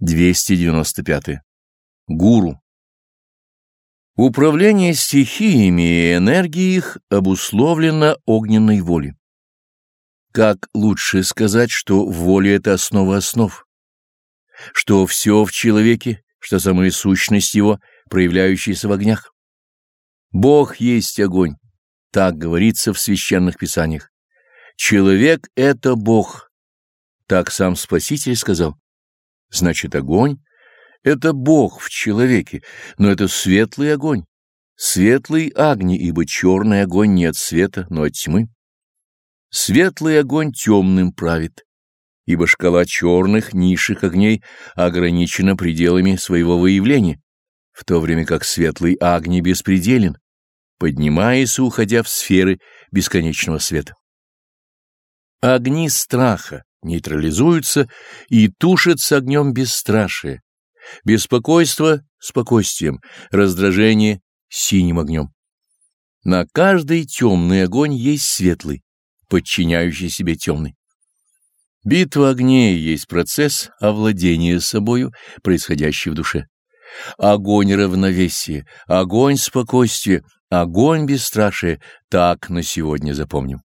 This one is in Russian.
295. Гуру. Управление стихиями и энергией их обусловлено огненной волей. Как лучше сказать, что воля — это основа основ, что все в человеке, что самая сущность его, проявляющаяся в огнях? Бог есть огонь, так говорится в священных писаниях. Человек — это Бог, так сам Спаситель сказал. Значит, огонь — это Бог в человеке, но это светлый огонь, светлый огни, ибо черный огонь не от света, но от тьмы. Светлый огонь темным правит, ибо шкала черных низших огней ограничена пределами своего выявления, в то время как светлый огни беспределен, поднимаясь и уходя в сферы бесконечного света. Огни страха, нейтрализуются и тушатся огнем бесстрашие, беспокойство — спокойствием, раздражение — синим огнем. На каждый темный огонь есть светлый, подчиняющий себе темный. Битва огней есть процесс овладения собою, происходящий в душе. Огонь равновесия, огонь спокойствия, огонь бесстрашия — так на сегодня запомним.